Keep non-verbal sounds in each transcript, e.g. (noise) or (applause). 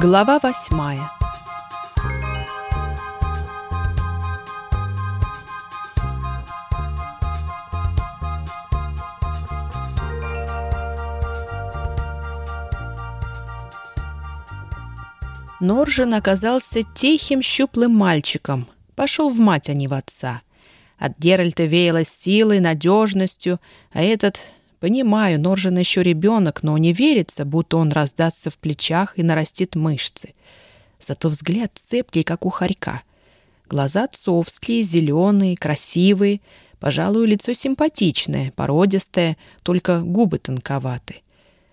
Глава восьмая Норжен оказался тихим, щуплым мальчиком. Пошел в мать, а не в отца. От Геральта веяло силой, надежностью, а этот Понимаю, Норжен еще ребенок, но не верится, будто он раздастся в плечах и нарастит мышцы. Зато взгляд цепкий, как у хорька. Глаза отцовские, зеленые, красивые. Пожалуй, лицо симпатичное, породистое, только губы тонковаты.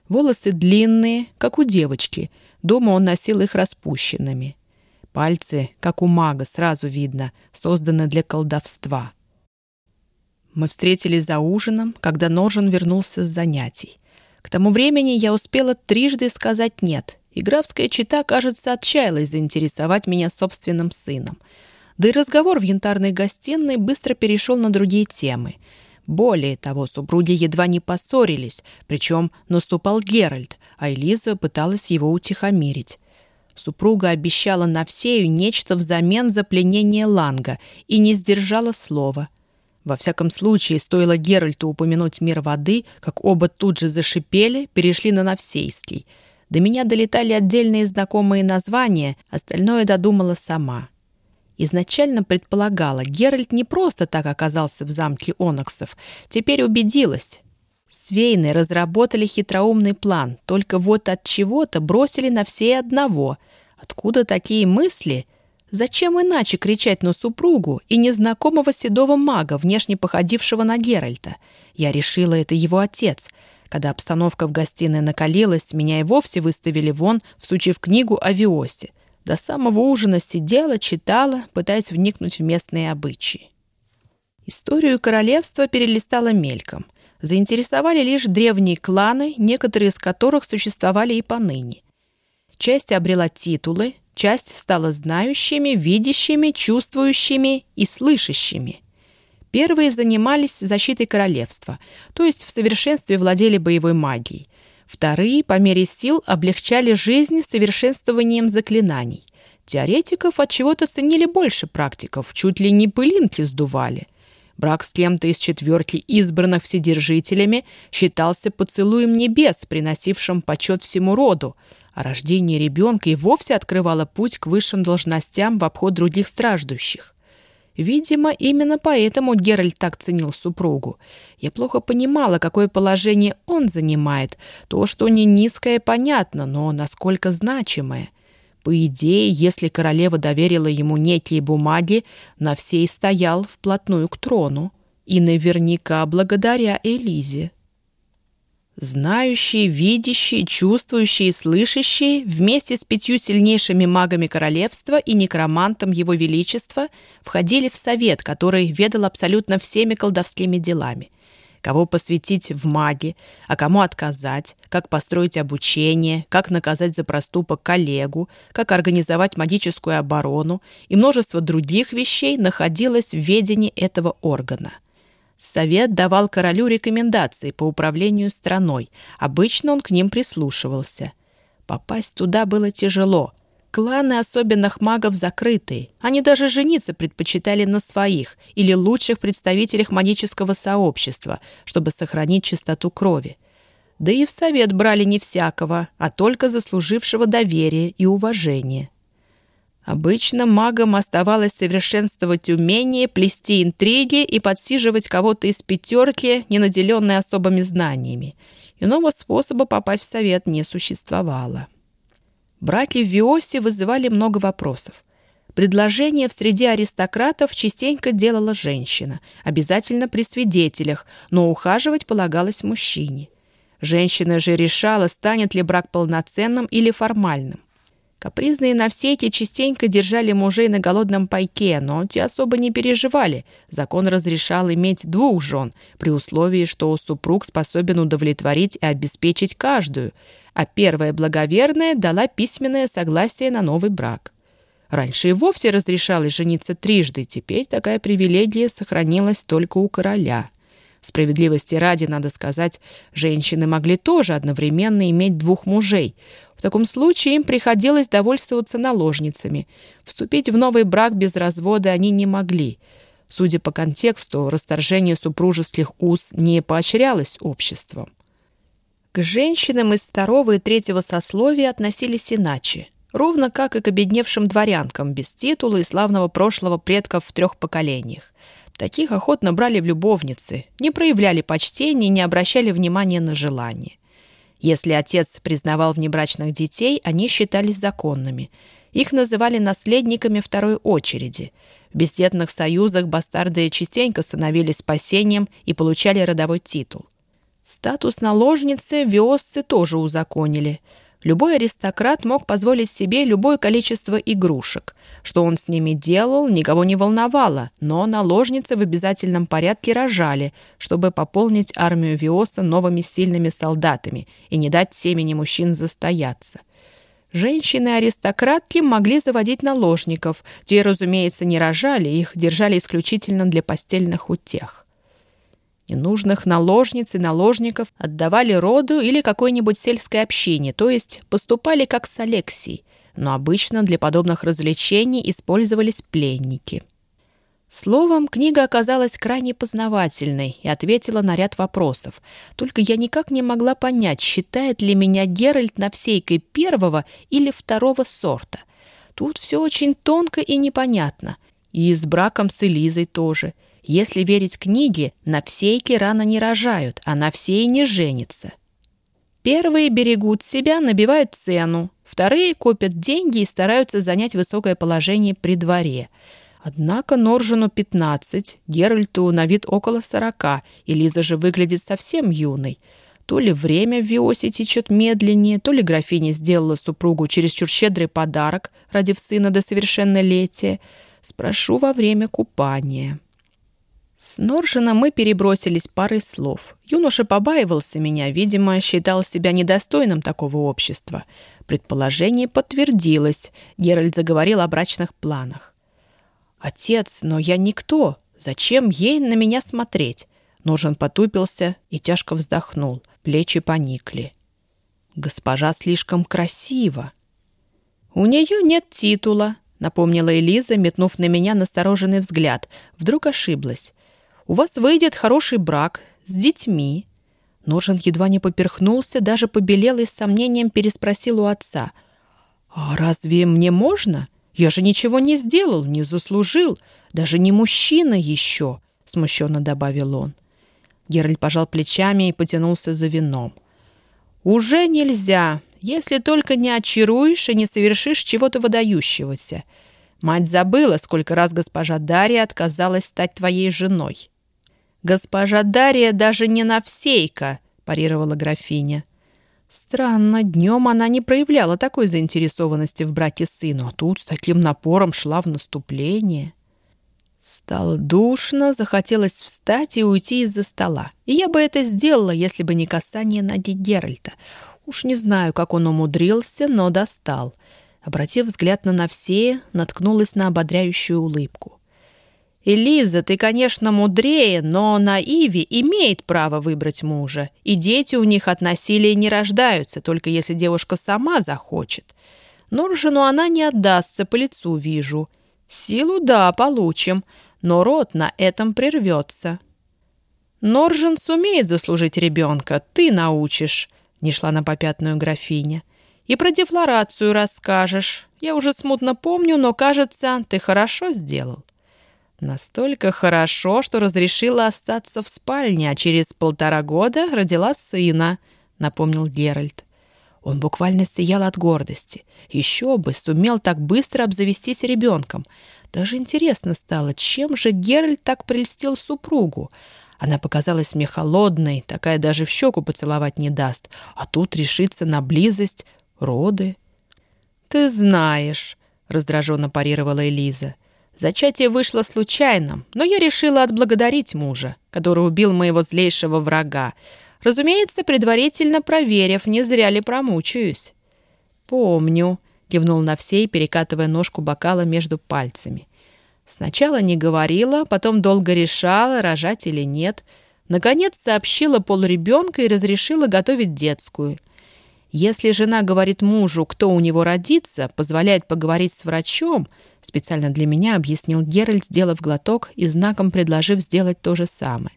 Волосы длинные, как у девочки. Дома он носил их распущенными. Пальцы, как у мага, сразу видно, созданы для колдовства. Мы встретились за ужином, когда Ножен вернулся с занятий. К тому времени я успела трижды сказать «нет». И графская чита, кажется, отчаялась заинтересовать меня собственным сыном. Да и разговор в янтарной гостиной быстро перешел на другие темы. Более того, супруги едва не поссорились, причем наступал Геральт, а Элиза пыталась его утихомирить. Супруга обещала Навсею нечто взамен за пленение Ланга и не сдержала слова. Во всяком случае, стоило Геральту упомянуть мир воды, как оба тут же зашипели, перешли на Навсейский. До меня долетали отдельные знакомые названия, остальное додумала сама. Изначально предполагала, Геральт не просто так оказался в замке Оноксов. Теперь убедилась. Свейны разработали хитроумный план, только вот от чего-то бросили на все одного. Откуда такие мысли — Зачем иначе кричать на супругу и незнакомого седого мага, внешне походившего на Геральта? Я решила, это его отец. Когда обстановка в гостиной накалилась, меня и вовсе выставили вон, всучив книгу о Виосе. До самого ужина сидела, читала, пытаясь вникнуть в местные обычаи. Историю королевства перелистала мельком. Заинтересовали лишь древние кланы, некоторые из которых существовали и поныне. Часть обрела титулы, Часть стала знающими, видящими, чувствующими и слышащими. Первые занимались защитой королевства, то есть в совершенстве владели боевой магией. Вторые, по мере сил, облегчали жизнь совершенствованием заклинаний. Теоретиков от чего-то ценили больше практиков, чуть ли не пылинки сдували. Брак с кем-то из четверки избранных вседержителями считался поцелуем небес, приносившим почет всему роду, а рождение ребенка и вовсе открывало путь к высшим должностям в обход других страждущих. Видимо, именно поэтому Геральт так ценил супругу. Я плохо понимала, какое положение он занимает. То, что не низкое, понятно, но насколько значимое. По идее, если королева доверила ему некие бумаги, на всей стоял вплотную к трону. И наверняка благодаря Элизе. Знающие, видящие, чувствующие, слышащие вместе с пятью сильнейшими магами королевства и некромантом его величества входили в совет, который ведал абсолютно всеми колдовскими делами. Кого посвятить в маги, а кому отказать, как построить обучение, как наказать за проступок коллегу, как организовать магическую оборону и множество других вещей находилось в ведении этого органа – Совет давал королю рекомендации по управлению страной. Обычно он к ним прислушивался. Попасть туда было тяжело. Кланы особенных магов закрытые. Они даже жениться предпочитали на своих или лучших представителях магического сообщества, чтобы сохранить чистоту крови. Да и в совет брали не всякого, а только заслужившего доверия и уважения. Обычно магам оставалось совершенствовать умение, плести интриги и подсиживать кого-то из пятерки, не наделенной особыми знаниями. Иного способа попасть в совет не существовало. Браки в Виосе вызывали много вопросов. Предложение в среде аристократов частенько делала женщина, обязательно при свидетелях, но ухаживать полагалось мужчине. Женщина же решала, станет ли брак полноценным или формальным. Капризные навсеки частенько держали мужей на голодном пайке, но те особо не переживали. Закон разрешал иметь двух жен, при условии, что супруг способен удовлетворить и обеспечить каждую, а первая благоверная дала письменное согласие на новый брак. Раньше и вовсе разрешалось жениться трижды, теперь такая привилегия сохранилась только у короля. Справедливости ради, надо сказать, женщины могли тоже одновременно иметь двух мужей. В таком случае им приходилось довольствоваться наложницами. Вступить в новый брак без развода они не могли. Судя по контексту, расторжение супружеских уз не поощрялось обществом. К женщинам из второго и третьего сословия относились иначе, ровно как и к обедневшим дворянкам без титула и славного прошлого предков в трех поколениях. Таких охотно брали в любовницы, не проявляли почтения и не обращали внимания на желание. Если отец признавал внебрачных детей, они считались законными. Их называли наследниками второй очереди. В бездетных союзах бастарды частенько становились спасением и получали родовой титул. Статус наложницы виосцы тоже узаконили – Любой аристократ мог позволить себе любое количество игрушек. Что он с ними делал, никого не волновало, но наложницы в обязательном порядке рожали, чтобы пополнить армию Виоса новыми сильными солдатами и не дать семени мужчин застояться. Женщины-аристократки могли заводить наложников. Те, разумеется, не рожали, их держали исключительно для постельных утех. Ненужных наложниц и наложников отдавали роду или какой-нибудь сельской общине, то есть поступали как с Алексией, но обычно для подобных развлечений использовались пленники. Словом, книга оказалась крайне познавательной и ответила на ряд вопросов. Только я никак не могла понять, считает ли меня Геральт навсейкой первого или второго сорта. Тут все очень тонко и непонятно. И с браком с Элизой тоже – если верить книге, на всейки рано не рожают, а на всей не женятся. Первые берегут себя, набивают цену, вторые копят деньги и стараются занять высокое положение при дворе. Однако Норжину 15, Геральту на вид около 40, и Лиза же выглядит совсем юной. То ли время в Виосе течет медленнее, то ли графиня сделала супругу чересчур щедрый подарок, родив сына до совершеннолетия. Спрошу во время купания. С Норжина мы перебросились парой слов. Юноша побаивался меня, видимо, считал себя недостойным такого общества. Предположение подтвердилось. Геральт заговорил о брачных планах. «Отец, но я никто. Зачем ей на меня смотреть?» Ножен потупился и тяжко вздохнул. Плечи поникли. «Госпожа слишком красива». «У нее нет титула», — напомнила Элиза, метнув на меня настороженный взгляд. Вдруг ошиблась. У вас выйдет хороший брак с детьми». Ножен едва не поперхнулся, даже побелел и с сомнением переспросил у отца. «А разве мне можно? Я же ничего не сделал, не заслужил. Даже не мужчина еще», — смущенно добавил он. Геральт пожал плечами и потянулся за вином. «Уже нельзя, если только не очаруешь и не совершишь чего-то выдающегося. Мать забыла, сколько раз госпожа Дарья отказалась стать твоей женой». «Госпожа Дарья даже не навсейка», — парировала графиня. Странно, днем она не проявляла такой заинтересованности в браке сыну, а тут с таким напором шла в наступление. Стало душно, захотелось встать и уйти из-за стола. И я бы это сделала, если бы не касание Нади Геральта. Уж не знаю, как он умудрился, но достал. Обратив взгляд на Навсея, наткнулась на ободряющую улыбку. «Элиза, ты, конечно, мудрее, но на Иве имеет право выбрать мужа, и дети у них от насилия не рождаются, только если девушка сама захочет. Норжину она не отдастся, по лицу вижу. Силу, да, получим, но род на этом прервется». «Норжин сумеет заслужить ребенка, ты научишь», — не шла на попятную графиня. «И про дефлорацию расскажешь. Я уже смутно помню, но, кажется, ты хорошо сделал». Настолько хорошо, что разрешила остаться в спальне, а через полтора года родила сына, напомнил Геральт. Он буквально сиял от гордости. Еще бы, сумел так быстро обзавестись ребенком. Даже интересно стало, чем же Геральт так прельстил супругу. Она показалась мне холодной, такая даже в щеку поцеловать не даст. А тут решится на близость, роды. «Ты знаешь», — раздраженно парировала Элиза, — Зачатие вышло случайно, но я решила отблагодарить мужа, который убил моего злейшего врага, разумеется, предварительно проверив, не зря ли промучаюсь. «Помню», — кивнул на всей, перекатывая ножку бокала между пальцами. Сначала не говорила, потом долго решала, рожать или нет. Наконец сообщила полуребенка и разрешила готовить детскую. Если жена говорит мужу, кто у него родится, позволяет поговорить с врачом, специально для меня объяснил Геральт, сделав глоток и знаком предложив сделать то же самое,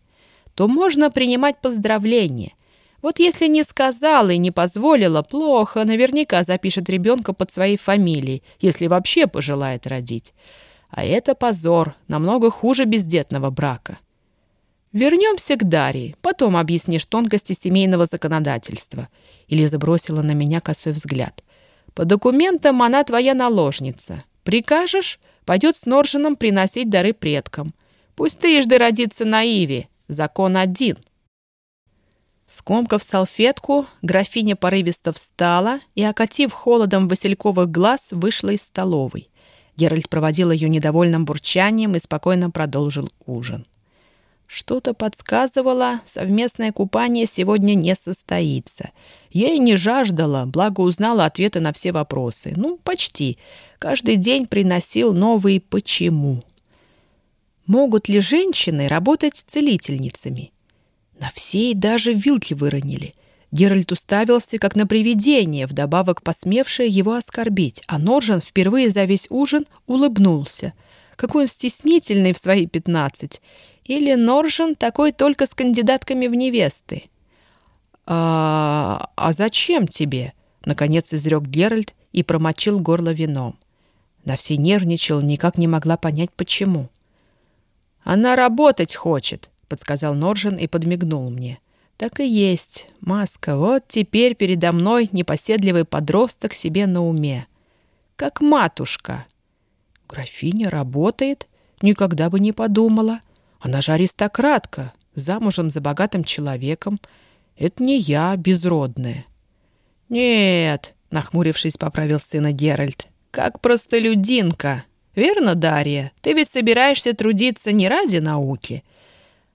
то можно принимать поздравления. Вот если не сказала и не позволила, плохо, наверняка запишет ребенка под своей фамилией, если вообще пожелает родить. А это позор, намного хуже бездетного брака. Вернемся к Дарье, потом объяснишь тонкости семейного законодательства. Или забросила на меня косой взгляд. По документам она твоя наложница. Прикажешь, пойдет с Норжином приносить дары предкам. Пусть трижды родится на Иве. Закон один. Скомкав салфетку, графиня порывисто встала и, окатив холодом васильковых глаз, вышла из столовой. Геральт проводил ее недовольным бурчанием и спокойно продолжил ужин. Что-то подсказывало, совместное купание сегодня не состоится. Я и не жаждала, благо узнала ответы на все вопросы. Ну, почти. Каждый день приносил новые «почему». Могут ли женщины работать целительницами? На всей даже вилки выронили. Геральт уставился, как на привидение, вдобавок посмевшее его оскорбить, а Норжан впервые за весь ужин улыбнулся. Какой он стеснительный в свои пятнадцать. Или Норжан такой только с кандидатками в невесты? «А, а зачем тебе?» — наконец изрек Геральт и промочил горло вином. На все нервничал, никак не могла понять, почему. «Она работать хочет», — подсказал Норжан и подмигнул мне. «Так и есть. Маска. Вот теперь передо мной непоседливый подросток себе на уме. Как матушка». «Графиня работает? Никогда бы не подумала. Она же аристократка, замужем за богатым человеком. Это не я, безродная». «Нет», — нахмурившись, поправил сына Геральт. «Как простолюдинка. Верно, Дарья? Ты ведь собираешься трудиться не ради науки».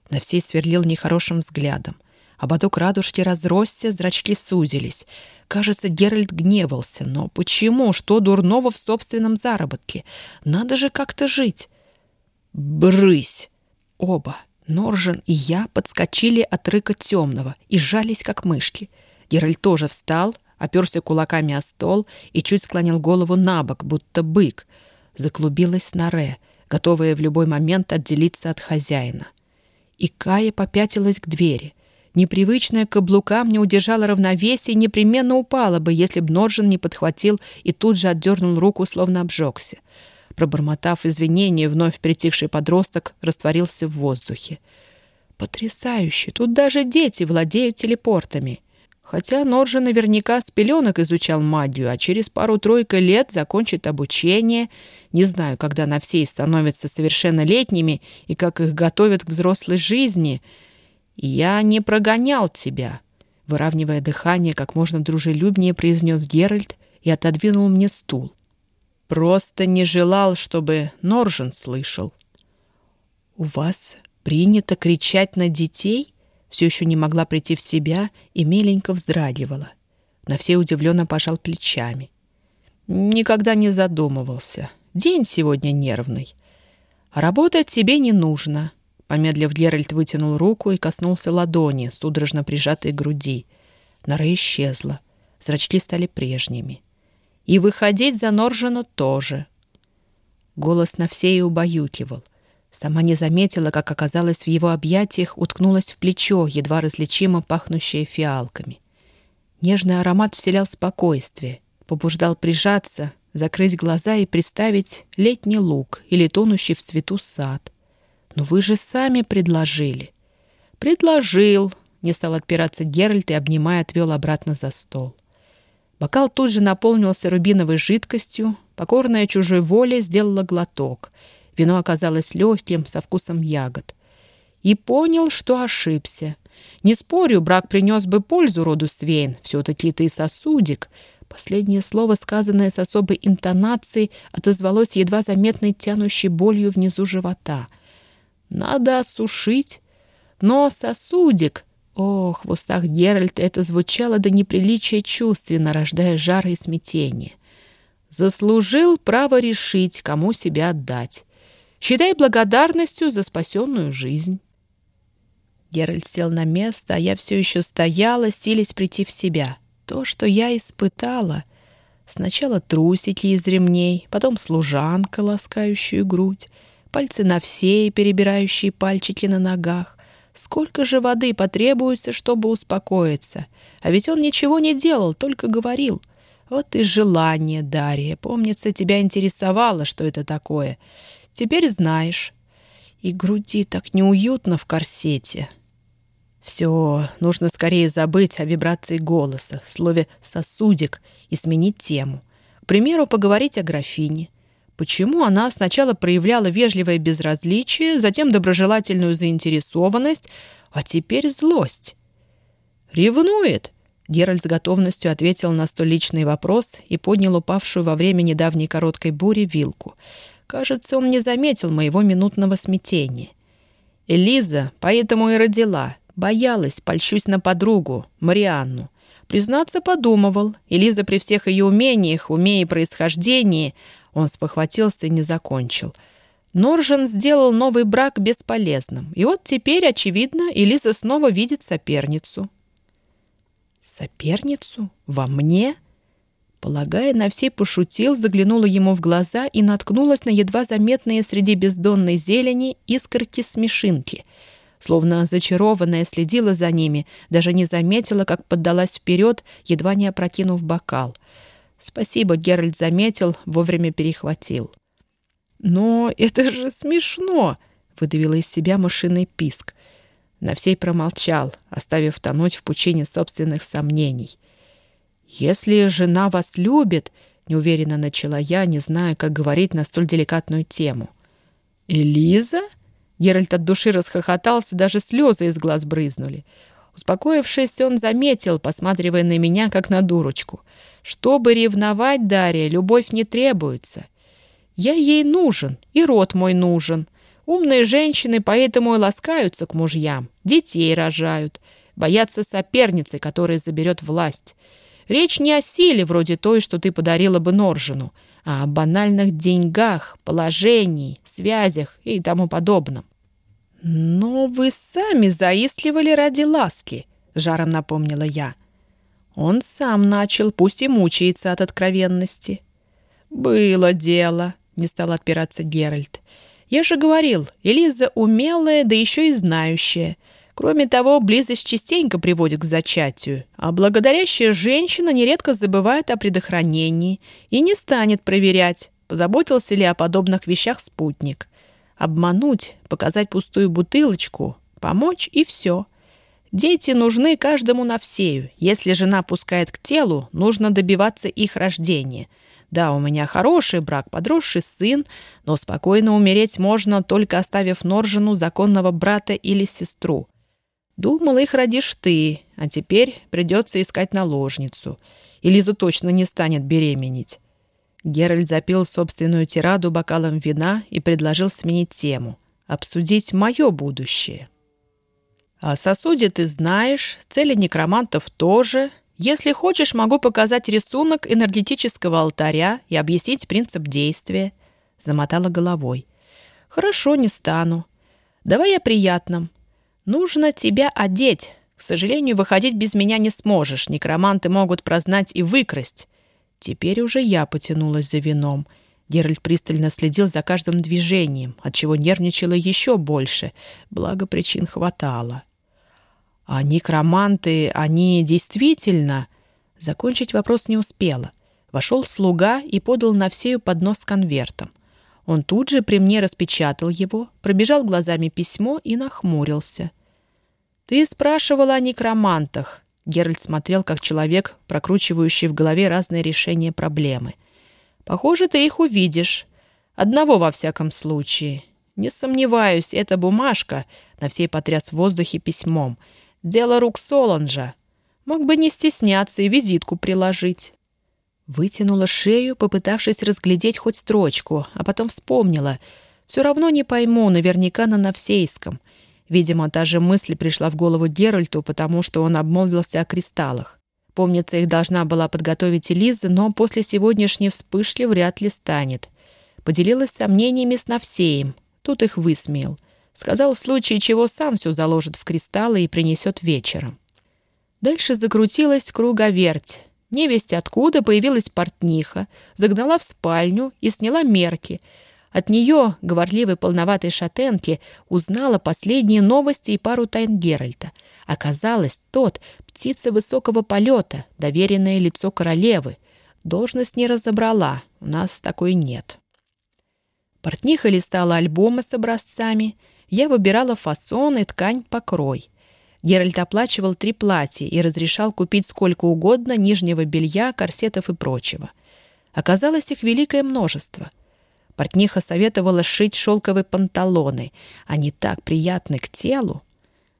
На всей сверлил нехорошим взглядом. Ободок радужки разросся, зрачки сузились. Кажется, Геральт гневался. Но почему? Что дурного в собственном заработке? Надо же как-то жить. «Брысь!» Оба, Норжен и я, подскочили от рыка темного и сжались, как мышки. Геральт тоже встал, оперся кулаками о стол и чуть склонил голову на бок, будто бык. Заклубилась норе, готовая в любой момент отделиться от хозяина. И Кая попятилась к двери. Непривычная к каблукам не удержала равновесия и непременно упала бы, если б Норжен не подхватил и тут же отдернул руку, словно обжегся. Пробормотав извинения, вновь притихший подросток растворился в воздухе. «Потрясающе! Тут даже дети владеют телепортами!» Хотя Норжа наверняка с пеленок изучал магию, а через пару-тройку лет закончит обучение. Не знаю, когда на всей становятся совершеннолетними и как их готовят к взрослой жизни. «Я не прогонял тебя», — выравнивая дыхание, как можно дружелюбнее произнес Геральт и отодвинул мне стул. Просто не желал, чтобы Норжен слышал. «У вас принято кричать на детей?» Все еще не могла прийти в себя и миленько вздрагивала. На все удивленно пожал плечами. Никогда не задумывался. День сегодня нервный. Работать тебе не нужно. Помедлив, Геральт вытянул руку и коснулся ладони, судорожно прижатой к груди. Нора исчезла. Зрачки стали прежними. И выходить за Норжена тоже. Голос на все и убаюкивал. Сама не заметила, как оказалась в его объятиях, уткнулась в плечо, едва различимо пахнущее фиалками. Нежный аромат вселял спокойствие, побуждал прижаться, закрыть глаза и представить летний луг или тонущий в цвету сад. «Но вы же сами предложили». «Предложил», — не стал отпираться Геральт и, обнимая, отвел обратно за стол. Бокал тут же наполнился рубиновой жидкостью, покорная чужой воле сделала глоток. Вино оказалось легким, со вкусом ягод. И понял, что ошибся. Не спорю, брак принес бы пользу роду Свейн, все-таки ты сосудик. Последнее слово, сказанное с особой интонацией, отозвалось едва заметной тянущей болью внизу живота. Надо осушить. Но сосудик Ох, в устах Геральта это звучало до неприличия чувственно, рождая жар и смятение. Заслужил право решить, кому себя отдать. Считай благодарностью за спасенную жизнь. Геральт сел на место, а я все еще стояла, силясь прийти в себя. То, что я испытала. Сначала трусики из ремней, потом служанка, ласкающую грудь, пальцы на все, перебирающие пальчики на ногах. Сколько же воды потребуется, чтобы успокоиться? А ведь он ничего не делал, только говорил. Вот и желание, Дарья. Помнится, тебя интересовало, что это такое. Теперь знаешь. И груди так неуютно в корсете. Все, нужно скорее забыть о вибрации голоса, слове «сосудик» и сменить тему. К примеру, поговорить о графине. Почему она сначала проявляла вежливое безразличие, затем доброжелательную заинтересованность, а теперь злость? «Ревнует?» Геральт с готовностью ответил на столь личный вопрос и поднял упавшую во время недавней короткой бури вилку. Кажется, он не заметил моего минутного смятения. Элиза поэтому и родила. Боялась, польщусь на подругу, Марианну. Признаться, подумывал. Элиза при всех ее умениях, уме и происхождении... Он спохватился и не закончил. Норжен сделал новый брак бесполезным. И вот теперь, очевидно, Элиза снова видит соперницу. «Соперницу? Во мне?» Полагая, на все пошутил, заглянула ему в глаза и наткнулась на едва заметные среди бездонной зелени искорки смешинки. Словно зачарованная следила за ними, даже не заметила, как поддалась вперед, едва не опрокинув бокал. Спасибо, Геральт заметил, вовремя перехватил. «Но это же смешно!» — выдавила из себя машинный писк. Навсей промолчал, оставив тонуть в пучине собственных сомнений. «Если жена вас любит», — неуверенно начала я, не зная, как говорить на столь деликатную тему. «Элиза?» Геральт от души расхохотался, даже слезы из глаз брызнули. Успокоившись, он заметил, посматривая на меня, как на дурочку. «Чтобы ревновать, Дарья, любовь не требуется. Я ей нужен, и род мой нужен. Умные женщины поэтому и ласкаются к мужьям, детей рожают, боятся соперницы, которая заберет власть. Речь не о силе, вроде той, что ты подарила бы Норжину, а о банальных деньгах, положении, связях и тому подобном. «Но вы сами заискивали ради ласки», — жаром напомнила я. Он сам начал, пусть и мучается от откровенности. «Было дело», — не стал отпираться Геральт. Я же говорил, Элиза умелая, да еще и знающая. Кроме того, близость частенько приводит к зачатию, а благодарящая женщина нередко забывает о предохранении и не станет проверять, позаботился ли о подобных вещах спутник. Обмануть, показать пустую бутылочку, помочь и все. Дети нужны каждому на всею. Если жена пускает к телу, нужно добиваться их рождения – да, у меня хороший брак, подросший сын, но спокойно умереть можно, только оставив Норжину законного брата или сестру. Думал, их родишь ты, а теперь придется искать наложницу. И Лизу точно не станет беременеть. Геральт запил собственную тираду бокалом вина и предложил сменить тему. Обсудить мое будущее. О сосуде ты знаешь, цели некромантов тоже, если хочешь, могу показать рисунок энергетического алтаря и объяснить принцип действия. Замотала головой. Хорошо, не стану. Давай я приятном. Нужно тебя одеть. К сожалению, выходить без меня не сможешь. Некроманты могут прознать и выкрасть. Теперь уже я потянулась за вином. Геральт пристально следил за каждым движением, отчего нервничала еще больше, благо причин хватало. А некроманты, они действительно... Закончить вопрос не успела. Вошел слуга и подал на всею поднос с конвертом. Он тут же при мне распечатал его, пробежал глазами письмо и нахмурился. «Ты спрашивала о некромантах», — Геральт смотрел, как человек, прокручивающий в голове разные решения проблемы. «Похоже, ты их увидишь. Одного во всяком случае. Не сомневаюсь, эта бумажка...» — на всей потряс в воздухе письмом — Дело рук Солонжа. Мог бы не стесняться и визитку приложить. Вытянула шею, попытавшись разглядеть хоть строчку, а потом вспомнила. Все равно не пойму, наверняка на Навсейском. Видимо, та же мысль пришла в голову Геральту, потому что он обмолвился о кристаллах. Помнится, их должна была подготовить Элиза, но после сегодняшней вспышки вряд ли станет. Поделилась сомнениями с Навсеем. Тут их высмеял. Сказал, в случае чего сам все заложит в кристаллы и принесет вечером. Дальше закрутилась круговерть. Невесть откуда появилась портниха, загнала в спальню и сняла мерки. От нее, говорливой полноватой шатенки, узнала последние новости и пару тайн Геральта. Оказалось, тот — птица высокого полета, доверенное лицо королевы. Должность не разобрала, у нас такой нет. Портниха листала альбомы с образцами. Я выбирала фасон и ткань покрой. Геральт оплачивал три платья и разрешал купить сколько угодно нижнего белья, корсетов и прочего. Оказалось их великое множество. Портниха советовала сшить шелковые панталоны. Они так приятны к телу.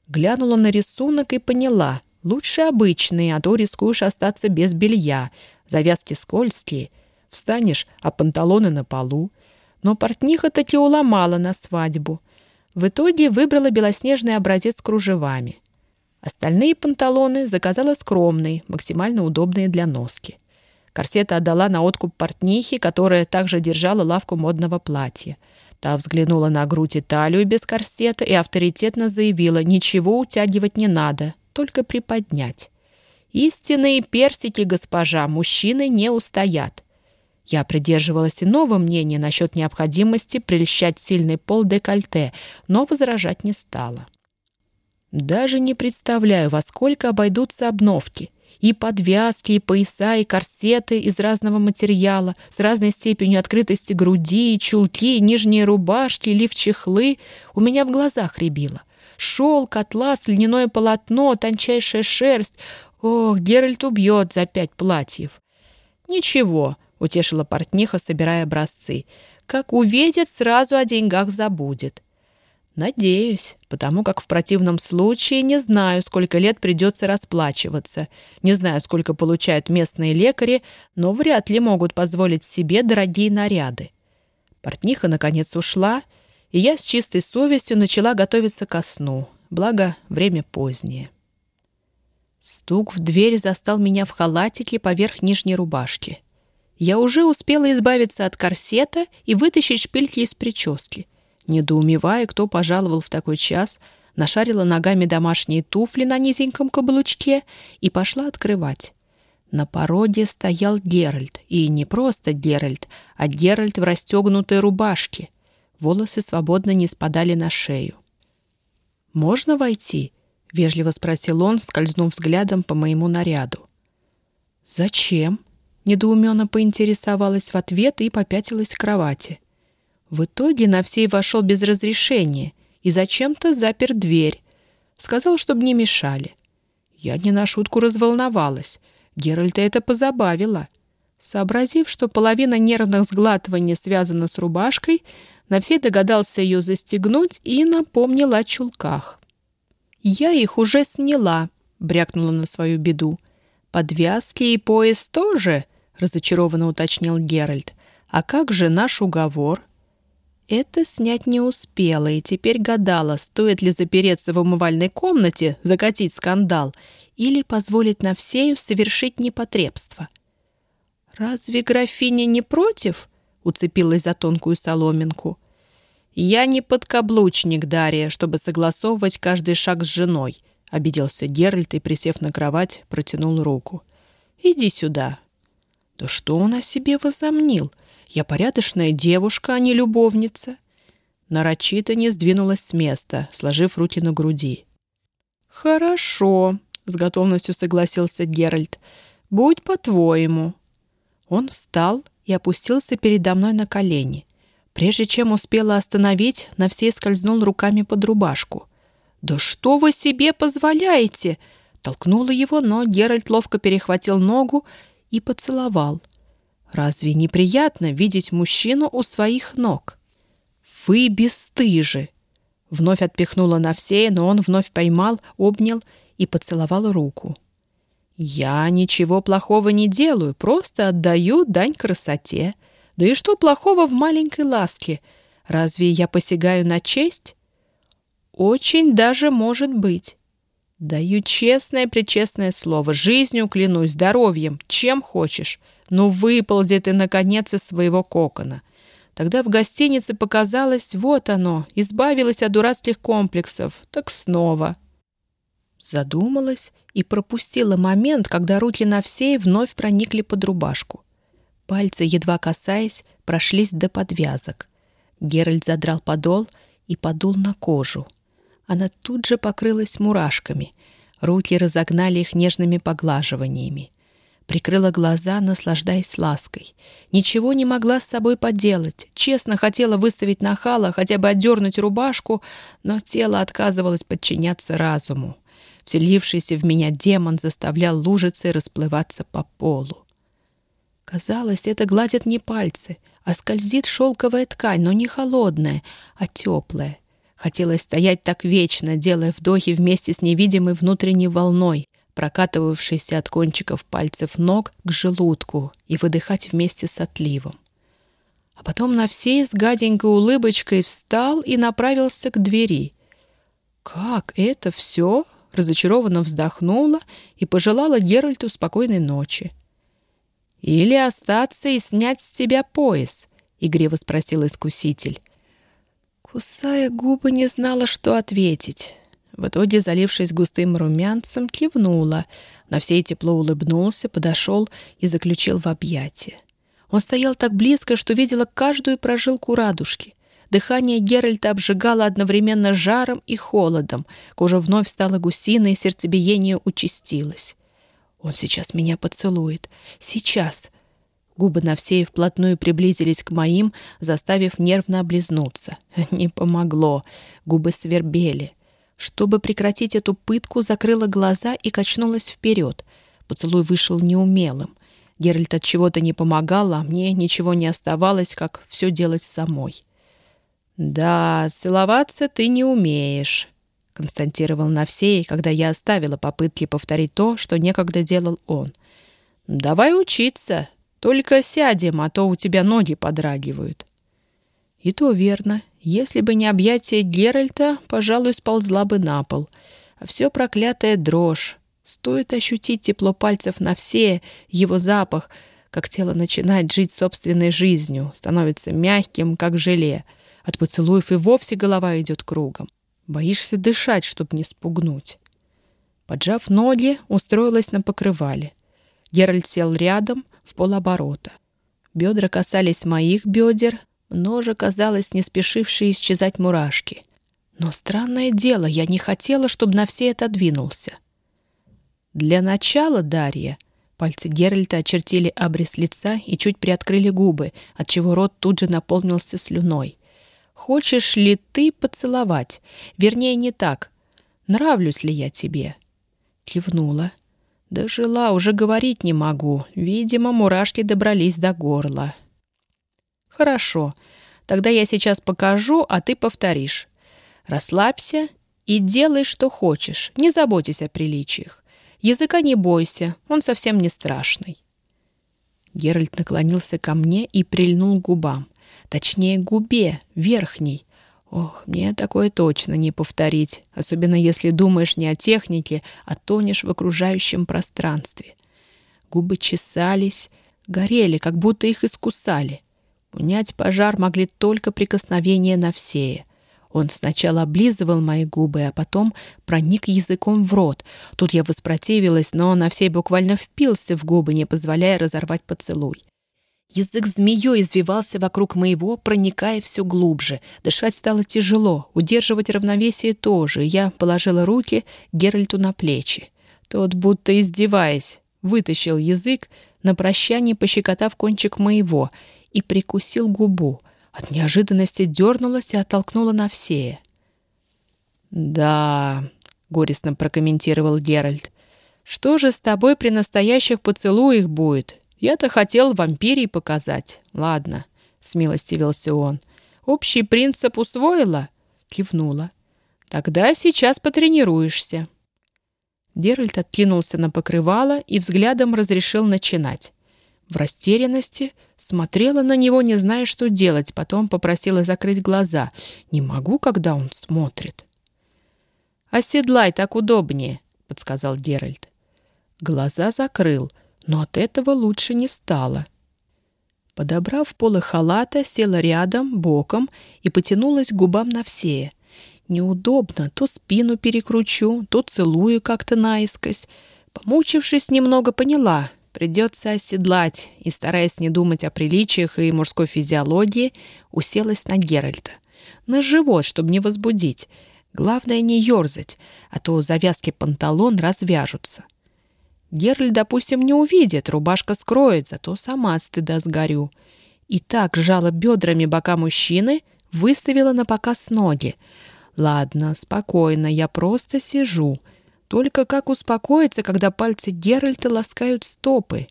Глянула на рисунок и поняла. Лучше обычные, а то рискуешь остаться без белья. Завязки скользкие. Встанешь, а панталоны на полу. Но портниха таки уломала на свадьбу. В итоге выбрала белоснежный образец с кружевами. Остальные панталоны заказала скромные, максимально удобные для носки. Корсета отдала на откуп портнихе, которая также держала лавку модного платья. Та взглянула на грудь и талию без корсета и авторитетно заявила, ничего утягивать не надо, только приподнять. «Истинные персики, госпожа, мужчины не устоят». Я придерживалась иного мнения насчет необходимости прельщать сильный пол декольте, но возражать не стала. Даже не представляю, во сколько обойдутся обновки. И подвязки, и пояса, и корсеты из разного материала, с разной степенью открытости груди, и чулки, и нижние рубашки, лиф-чехлы. У меня в глазах рябило. Шелк, атлас, льняное полотно, тончайшая шерсть. Ох, Геральт убьет за пять платьев. Ничего, — утешила портниха, собирая образцы. «Как увидит, сразу о деньгах забудет». «Надеюсь, потому как в противном случае не знаю, сколько лет придется расплачиваться. Не знаю, сколько получают местные лекари, но вряд ли могут позволить себе дорогие наряды». Портниха, наконец, ушла, и я с чистой совестью начала готовиться ко сну, благо время позднее. Стук в дверь застал меня в халатике поверх нижней рубашки. Я уже успела избавиться от корсета и вытащить шпильки из прически. Недоумевая, кто пожаловал в такой час, нашарила ногами домашние туфли на низеньком каблучке и пошла открывать. На пороге стоял Геральт, и не просто Геральт, а Геральт в расстегнутой рубашке. Волосы свободно не спадали на шею. «Можно войти?» — вежливо спросил он, скользнув взглядом по моему наряду. «Зачем?» Недоуменно поинтересовалась в ответ и попятилась к кровати. В итоге Навсей вошел без разрешения и зачем-то запер дверь. Сказал, чтобы не мешали. Я не на шутку разволновалась. Геральта это позабавило. Сообразив, что половина нервных сглатываний связана с рубашкой, Навсей догадался ее застегнуть и напомнил о чулках. «Я их уже сняла», — брякнула на свою беду. «Подвязки и пояс тоже?» — разочарованно уточнил Геральт. «А как же наш уговор?» Это снять не успела, и теперь гадала, стоит ли запереться в умывальной комнате, закатить скандал, или позволить Навсею совершить непотребство. «Разве графиня не против?» — уцепилась за тонкую соломинку. «Я не подкаблучник, Дарья, чтобы согласовывать каждый шаг с женой», — обиделся Геральт и, присев на кровать, протянул руку. «Иди сюда, да что он о себе возомнил? Я порядочная девушка, а не любовница. Нарочито не сдвинулась с места, сложив руки на груди. «Хорошо», — с готовностью согласился Геральт. «Будь по-твоему». Он встал и опустился передо мной на колени. Прежде чем успела остановить, на все скользнул руками под рубашку. «Да что вы себе позволяете?» Толкнула его, но Геральт ловко перехватил ногу и поцеловал. Разве неприятно видеть мужчину у своих ног? «Вы бесстыжи!» Вновь отпихнула на все, но он вновь поймал, обнял и поцеловал руку. «Я ничего плохого не делаю, просто отдаю дань красоте. Да и что плохого в маленькой ласке? Разве я посягаю на честь?» «Очень даже может быть. Даю честное-пречестное слово. Жизнью клянусь, здоровьем, чем хочешь. Но выползи ты, наконец, из своего кокона. Тогда в гостинице показалось, вот оно, избавилась от дурацких комплексов. Так снова. Задумалась и пропустила момент, когда руки на всей вновь проникли под рубашку. Пальцы, едва касаясь, прошлись до подвязок. Геральт задрал подол и подул на кожу. Она тут же покрылась мурашками. Руки разогнали их нежными поглаживаниями. Прикрыла глаза, наслаждаясь лаской. Ничего не могла с собой поделать. Честно хотела выставить нахала, хотя бы отдернуть рубашку, но тело отказывалось подчиняться разуму. Вселившийся в меня демон заставлял лужицы расплываться по полу. Казалось, это гладят не пальцы, а скользит шелковая ткань, но не холодная, а теплая. Хотелось стоять так вечно, делая вдохи вместе с невидимой внутренней волной, прокатывавшейся от кончиков пальцев ног к желудку и выдыхать вместе с отливом. А потом на всей с гаденькой улыбочкой встал и направился к двери. «Как это все?» разочарованно вздохнула и пожелала Геральту спокойной ночи. «Или остаться и снять с тебя пояс?» — игриво спросил искуситель. Кусая губы, не знала, что ответить. В итоге, залившись густым румянцем, кивнула. На все тепло улыбнулся, подошел и заключил в объятия. Он стоял так близко, что видела каждую прожилку радужки. Дыхание Геральта обжигало одновременно жаром и холодом. Кожа вновь стала гусиной, сердцебиение участилось. «Он сейчас меня поцелует. Сейчас!» Губы на всей вплотную приблизились к моим, заставив нервно облизнуться. (laughs) Не помогло. Губы свербели. Чтобы прекратить эту пытку, закрыла глаза и качнулась вперед. Поцелуй вышел неумелым. Геральт от чего-то не помогал, а мне ничего не оставалось, как все делать самой. «Да, целоваться ты не умеешь», — констатировал Навсей, когда я оставила попытки повторить то, что некогда делал он. «Давай учиться, только сядем, а то у тебя ноги подрагивают». И то верно. Если бы не объятие Геральта, пожалуй, сползла бы на пол. А все проклятая дрожь. Стоит ощутить тепло пальцев на все, его запах, как тело начинает жить собственной жизнью, становится мягким, как желе — от поцелуев и вовсе голова идет кругом. Боишься дышать, чтобы не спугнуть. Поджав ноги, устроилась на покрывале. Геральт сел рядом, в полоборота. Бедра касались моих бедер, ноже казалось не спешившие исчезать мурашки. Но странное дело, я не хотела, чтобы на все это двинулся. Для начала, Дарья, пальцы Геральта очертили обрез лица и чуть приоткрыли губы, отчего рот тут же наполнился слюной. Хочешь ли ты поцеловать? Вернее, не так. Нравлюсь ли я тебе?» Кивнула. «Дожила, уже говорить не могу. Видимо, мурашки добрались до горла». «Хорошо. Тогда я сейчас покажу, а ты повторишь. Расслабься и делай, что хочешь. Не заботьтесь о приличиях. Языка не бойся, он совсем не страшный». Геральт наклонился ко мне и прильнул к губам. Точнее, губе, верхней. Ох, мне такое точно не повторить, особенно если думаешь не о технике, а тонешь в окружающем пространстве. Губы чесались, горели, как будто их искусали. Унять пожар могли только прикосновения на всее. Он сначала облизывал мои губы, а потом проник языком в рот. Тут я воспротивилась, но на всей буквально впился в губы, не позволяя разорвать поцелуй. Язык змеей извивался вокруг моего, проникая все глубже. Дышать стало тяжело, удерживать равновесие тоже. Я положила руки Геральту на плечи. Тот, будто издеваясь, вытащил язык, на прощание пощекотав кончик моего, и прикусил губу. От неожиданности дернулась и оттолкнула на все. «Да», — горестно прокомментировал Геральт, — «что же с тобой при настоящих поцелуях будет? Я-то хотел вампирий показать. Ладно, смилостивился он. Общий принцип усвоила? Кивнула. Тогда сейчас потренируешься. Геральт откинулся на покрывало и взглядом разрешил начинать. В растерянности смотрела на него, не зная, что делать, потом попросила закрыть глаза. «Не могу, когда он смотрит». «Оседлай, так удобнее», — подсказал Геральт. Глаза закрыл — но от этого лучше не стало. Подобрав полы халата, села рядом, боком и потянулась к губам Навсея. Неудобно, то спину перекручу, то целую как-то наискось. Помучившись немного, поняла, придется оседлать, и, стараясь не думать о приличиях и мужской физиологии, уселась на Геральта. На живот, чтобы не возбудить. Главное не ерзать, а то завязки панталон развяжутся. Герль, допустим, не увидит, рубашка скроет, зато сама стыда сгорю. И так сжала бедрами бока мужчины, выставила на показ ноги. Ладно, спокойно, я просто сижу. Только как успокоиться, когда пальцы Геральта ласкают стопы?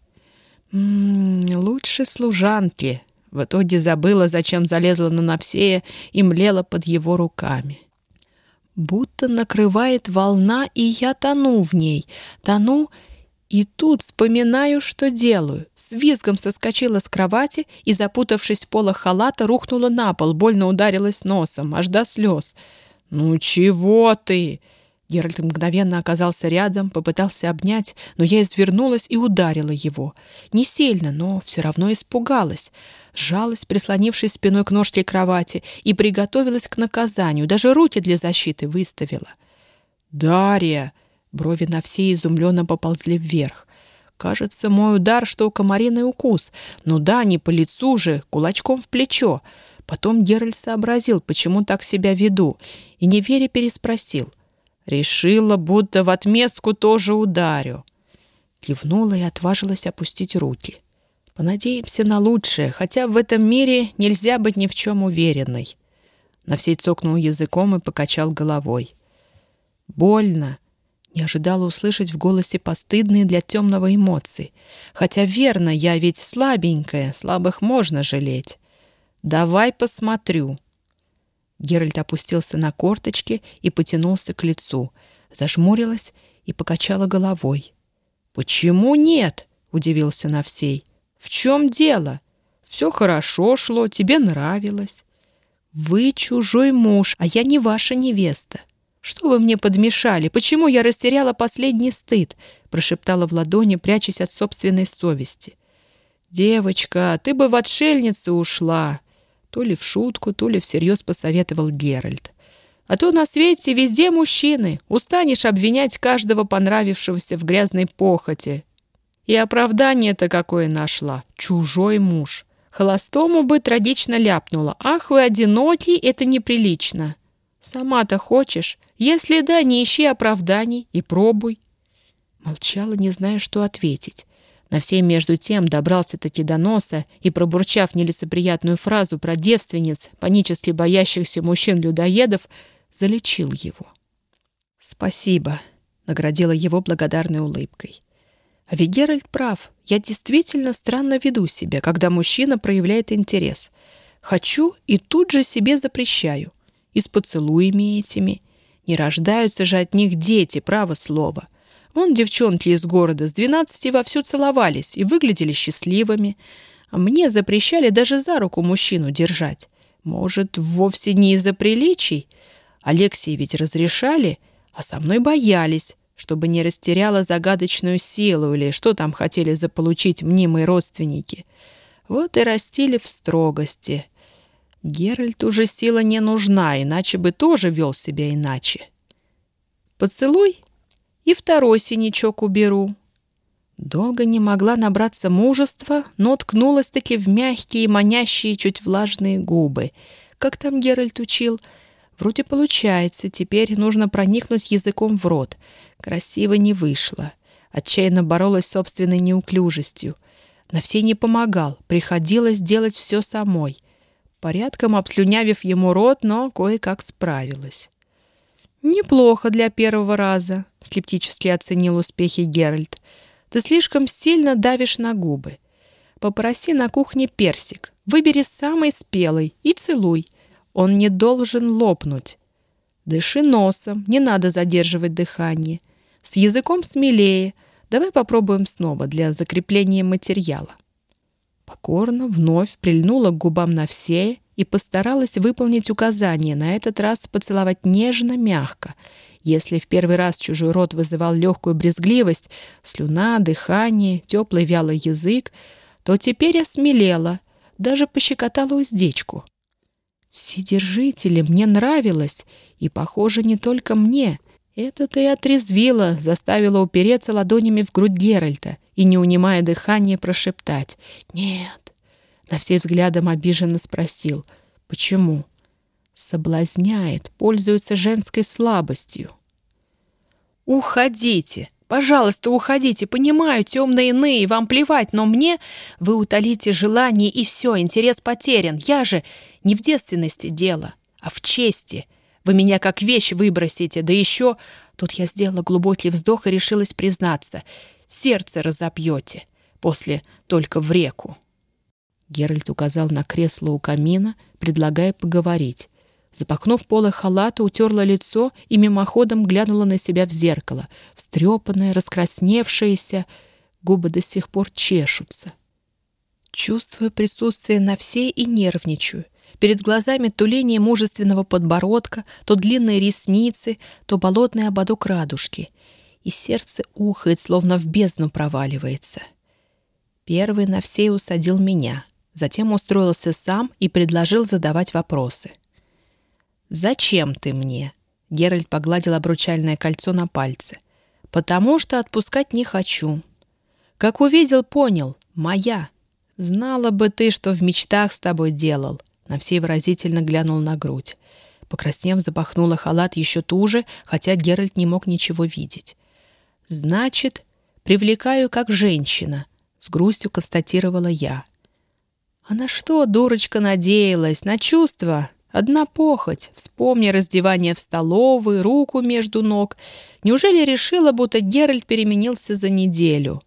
Ммм, лучше служанки. В итоге забыла, зачем залезла на Навсея и млела под его руками. Будто накрывает волна, и я тону в ней. Тону и тут вспоминаю, что делаю. С визгом соскочила с кровати и, запутавшись в полах халата, рухнула на пол, больно ударилась носом, аж до слез. «Ну чего ты?» Геральт мгновенно оказался рядом, попытался обнять, но я извернулась и ударила его. Не сильно, но все равно испугалась. Сжалась, прислонившись спиной к ножке кровати, и приготовилась к наказанию, даже руки для защиты выставила. «Дарья!» Брови на все изумленно поползли вверх. Кажется, мой удар, что комариный укус. Ну да, не по лицу же, кулачком в плечо. Потом Геральт сообразил, почему так себя веду, и неверя переспросил. Решила, будто в отместку тоже ударю. Кивнула и отважилась опустить руки. Понадеемся на лучшее, хотя в этом мире нельзя быть ни в чем уверенной. На всей цокнул языком и покачал головой. Больно. Не ожидала услышать в голосе постыдные для темного эмоции. Хотя верно, я ведь слабенькая, слабых можно жалеть. Давай посмотрю. Геральт опустился на корточки и потянулся к лицу. Зажмурилась и покачала головой. «Почему нет?» — удивился Навсей. «В чем дело? Все хорошо шло, тебе нравилось. Вы чужой муж, а я не ваша невеста. «Что вы мне подмешали? Почему я растеряла последний стыд?» прошептала в ладони, прячась от собственной совести. «Девочка, ты бы в отшельницу ушла!» То ли в шутку, то ли всерьез посоветовал Геральт. «А то на свете везде мужчины. Устанешь обвинять каждого понравившегося в грязной похоти. И оправдание-то какое нашла. Чужой муж. Холостому бы трагично ляпнула. «Ах, вы одинокий, это неприлично!» «Сама-то хочешь? Если да, не ищи оправданий и пробуй». Молчала, не зная, что ответить. На всей между тем добрался-таки до носа и, пробурчав нелицеприятную фразу про девственниц, панически боящихся мужчин-людоедов, залечил его. «Спасибо», — наградила его благодарной улыбкой. А ведь Геральт прав. Я действительно странно веду себя, когда мужчина проявляет интерес. Хочу и тут же себе запрещаю и с поцелуями этими. Не рождаются же от них дети, право слово. Вон девчонки из города с двенадцати вовсю целовались и выглядели счастливыми. А мне запрещали даже за руку мужчину держать. Может, вовсе не из-за приличий? Алексей ведь разрешали, а со мной боялись, чтобы не растеряла загадочную силу или что там хотели заполучить мнимые родственники. Вот и растили в строгости. Геральту уже сила не нужна, иначе бы тоже вел себя иначе. Поцелуй и второй синячок уберу. Долго не могла набраться мужества, но ткнулась-таки в мягкие, манящие, чуть влажные губы. Как там Геральт учил? Вроде получается, теперь нужно проникнуть языком в рот. Красиво не вышло. Отчаянно боролась с собственной неуклюжестью. На все не помогал, приходилось делать все самой порядком обслюнявив ему рот, но кое-как справилась. «Неплохо для первого раза», — скептически оценил успехи Геральт. «Ты слишком сильно давишь на губы. Попроси на кухне персик, выбери самый спелый и целуй. Он не должен лопнуть. Дыши носом, не надо задерживать дыхание. С языком смелее. Давай попробуем снова для закрепления материала». Покорно вновь прильнула к губам на все и постаралась выполнить указание, на этот раз поцеловать нежно, мягко. Если в первый раз чужой рот вызывал легкую брезгливость, слюна, дыхание, теплый вялый язык, то теперь осмелела, даже пощекотала уздечку. Вседержители мне нравилось, и, похоже, не только мне. Это-то и отрезвило, заставило упереться ладонями в грудь Геральта и, не унимая дыхания, прошептать «Нет». На все взглядом обиженно спросил «Почему?» Соблазняет, пользуется женской слабостью. «Уходите! Пожалуйста, уходите! Понимаю, темные иные, вам плевать, но мне вы утолите желание, и все, интерес потерян. Я же не в девственности дело, а в чести. Вы меня как вещь выбросите, да еще...» Тут я сделала глубокий вздох и решилась признаться. «Сердце разобьете. После только в реку». Геральт указал на кресло у камина, предлагая поговорить. Запахнув полы халата, утерла лицо и мимоходом глянула на себя в зеркало. Встрепанная, раскрасневшаяся, губы до сих пор чешутся. Чувствую присутствие на всей и нервничаю. Перед глазами то линия мужественного подбородка, то длинные ресницы, то болотный ободок радужки. И сердце ухает, словно в бездну проваливается. Первый на всей усадил меня. Затем устроился сам и предложил задавать вопросы. — «Зачем ты мне?» Геральт погладил обручальное кольцо на пальце. «Потому что отпускать не хочу. Как увидел, понял. Моя. Знала бы ты, что в мечтах с тобой делал». На всей выразительно глянул на грудь. Покраснев, запахнула халат еще туже, хотя Геральт не мог ничего видеть. «Значит, привлекаю как женщина», — с грустью констатировала я. «А на что, дурочка, надеялась? На чувства? Одна похоть. Вспомни раздевание в столовой, руку между ног. Неужели решила, будто Геральт переменился за неделю?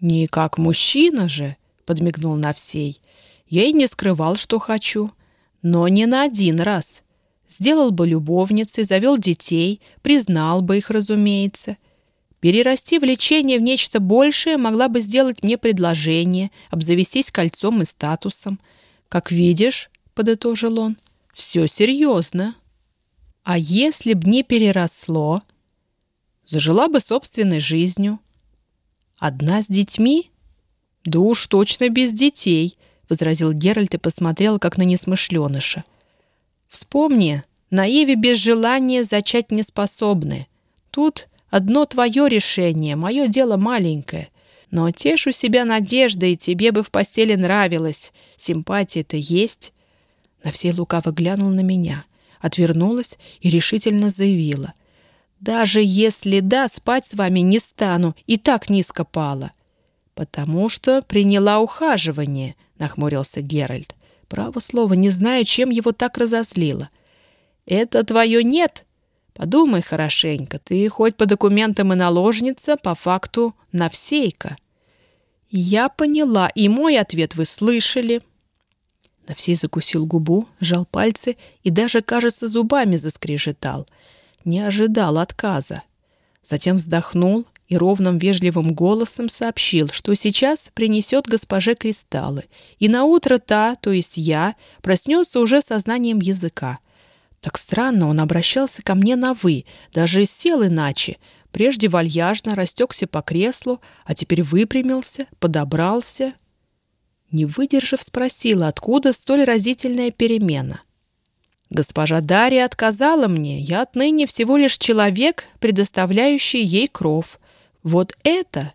«Не как мужчина же», — подмигнул Навсей. «Я и не скрывал, что хочу. Но не на один раз. Сделал бы любовницей, завел детей, признал бы их, разумеется. Перерасти влечение в нечто большее могла бы сделать мне предложение, обзавестись кольцом и статусом. Как видишь, — подытожил он, — все серьезно. А если б не переросло, зажила бы собственной жизнью. Одна с детьми? Да уж точно без детей, возразил Геральт и посмотрел, как на несмышленыша. Вспомни, на Еве без желания зачать не способны. Тут одно твое решение, мое дело маленькое. Но тешу себя надеждой, тебе бы в постели нравилось. Симпатия-то есть. На все лукаво глянул на меня, отвернулась и решительно заявила. «Даже если да, спать с вами не стану, и так низко пала». «Потому что приняла ухаживание», — нахмурился Геральт. «Право слово, не знаю, чем его так разозлило». «Это твое нет?» Подумай хорошенько, ты хоть по документам и наложница, по факту навсейка. Я поняла, и мой ответ вы слышали. Навсей закусил губу, сжал пальцы и даже, кажется, зубами заскрежетал. Не ожидал отказа. Затем вздохнул и ровным вежливым голосом сообщил, что сейчас принесет госпоже кристаллы, и на утро та, то есть я, проснется уже сознанием языка. Так странно, он обращался ко мне на «вы», даже сел иначе. Прежде вальяжно растекся по креслу, а теперь выпрямился, подобрался — не выдержав, спросила, откуда столь разительная перемена. «Госпожа Дарья отказала мне. Я отныне всего лишь человек, предоставляющий ей кров. Вот это...»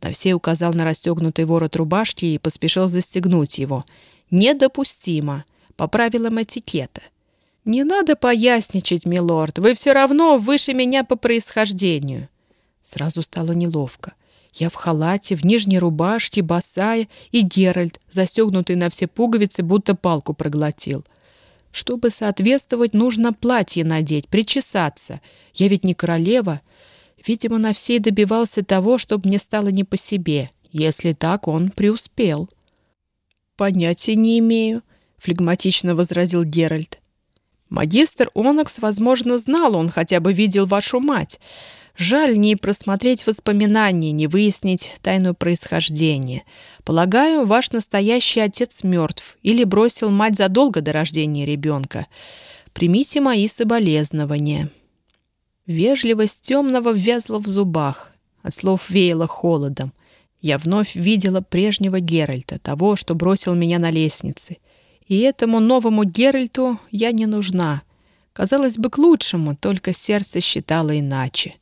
Навсей указал на расстегнутый ворот рубашки и поспешил застегнуть его. «Недопустимо. По правилам этикета». «Не надо поясничать, милорд. Вы все равно выше меня по происхождению». Сразу стало неловко. Я в халате, в нижней рубашке, босая, и Геральт, застегнутый на все пуговицы, будто палку проглотил. Чтобы соответствовать, нужно платье надеть, причесаться. Я ведь не королева. Видимо, на всей добивался того, чтобы мне стало не по себе. Если так, он преуспел. «Понятия не имею», — флегматично возразил Геральт. «Магистр Онокс, возможно, знал, он хотя бы видел вашу мать. Жаль не просмотреть воспоминания, не выяснить тайну происхождения. Полагаю, ваш настоящий отец мертв или бросил мать задолго до рождения ребенка. Примите мои соболезнования». Вежливость темного ввязла в зубах. От слов веяло холодом. Я вновь видела прежнего Геральта, того, что бросил меня на лестнице. И этому новому Геральту я не нужна. Казалось бы, к лучшему, только сердце считало иначе.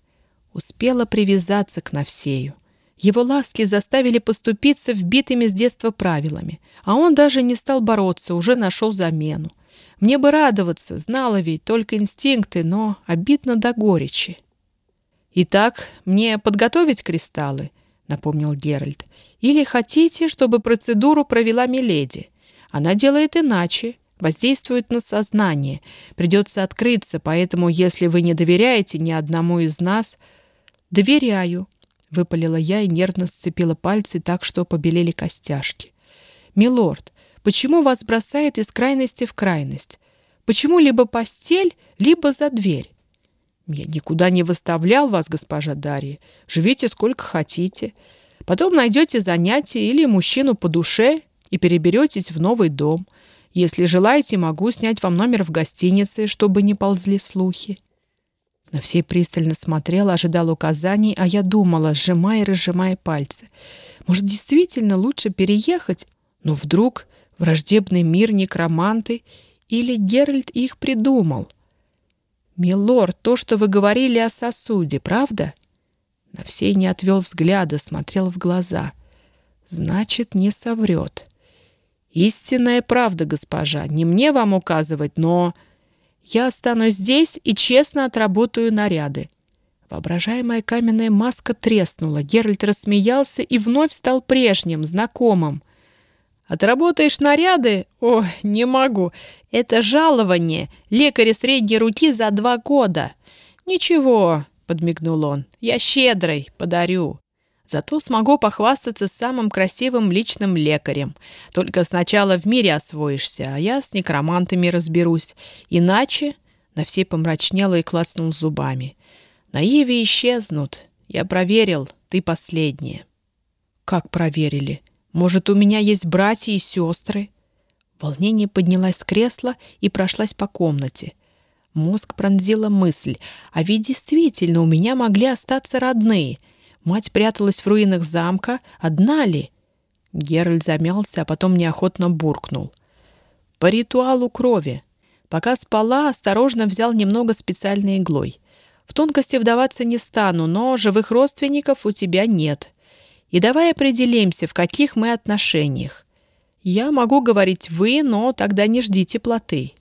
Успела привязаться к Навсею. Его ласки заставили поступиться вбитыми с детства правилами, а он даже не стал бороться, уже нашел замену. Мне бы радоваться, знала ведь только инстинкты, но обидно до горечи. «Итак, мне подготовить кристаллы?» — напомнил Геральт. «Или хотите, чтобы процедуру провела Миледи? Она делает иначе, воздействует на сознание. Придется открыться, поэтому, если вы не доверяете ни одному из нас...» «Доверяю», — выпалила я и нервно сцепила пальцы так, что побелели костяшки. «Милорд, почему вас бросает из крайности в крайность? Почему либо постель, либо за дверь? Я никуда не выставлял вас, госпожа Дарья. Живите сколько хотите. Потом найдете занятие или мужчину по душе и переберетесь в новый дом. Если желаете, могу снять вам номер в гостинице, чтобы не ползли слухи. На все пристально смотрела, ожидала указаний, а я думала, сжимая и разжимая пальцы. Может, действительно лучше переехать? Но вдруг враждебный мир некроманты или Геральт их придумал — «Милорд, то, что вы говорили о сосуде, правда?» На всей не отвел взгляда, смотрел в глаза. «Значит, не соврет». «Истинная правда, госпожа. Не мне вам указывать, но...» «Я останусь здесь и честно отработаю наряды». Воображаемая каменная маска треснула. Геральт рассмеялся и вновь стал прежним, знакомым. Отработаешь наряды? О, не могу. Это жалование лекаря средней руки за два года. Ничего, подмигнул он. Я щедрый, подарю. Зато смогу похвастаться самым красивым личным лекарем. Только сначала в мире освоишься, а я с некромантами разберусь. Иначе на все помрачнело и клацнул зубами. Наиви исчезнут. Я проверил, ты последняя. Как проверили? Может, у меня есть братья и сестры?» Волнение поднялась с кресла и прошлась по комнате. Мозг пронзила мысль, а ведь действительно у меня могли остаться родные. Мать пряталась в руинах замка, одна ли? Геральт замялся, а потом неохотно буркнул. «По ритуалу крови. Пока спала, осторожно взял немного специальной иглой. В тонкости вдаваться не стану, но живых родственников у тебя нет. И давай определимся, в каких мы отношениях. Я могу говорить «вы», но тогда не жди теплоты».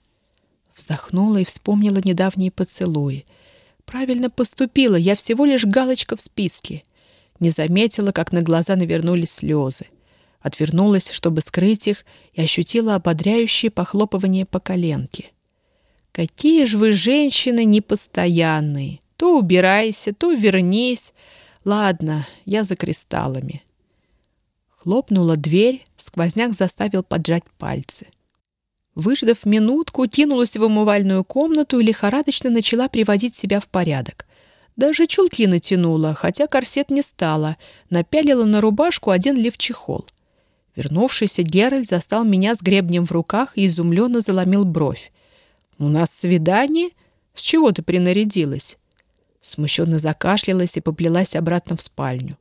Вздохнула и вспомнила недавние поцелуи. Правильно поступила, я всего лишь галочка в списке. Не заметила, как на глаза навернулись слезы. Отвернулась, чтобы скрыть их, и ощутила ободряющее похлопывание по коленке. «Какие же вы женщины непостоянные! То убирайся, то вернись!» Ладно, я за кристаллами. Хлопнула дверь, сквозняк заставил поджать пальцы. Выждав минутку, кинулась в умывальную комнату и лихорадочно начала приводить себя в порядок. Даже чулки натянула, хотя корсет не стала, напялила на рубашку один лифчехол. Вернувшийся Геральт застал меня с гребнем в руках и изумленно заломил бровь. «У нас свидание? С чего ты принарядилась?» Смущенно закашлялась и поплелась обратно в спальню.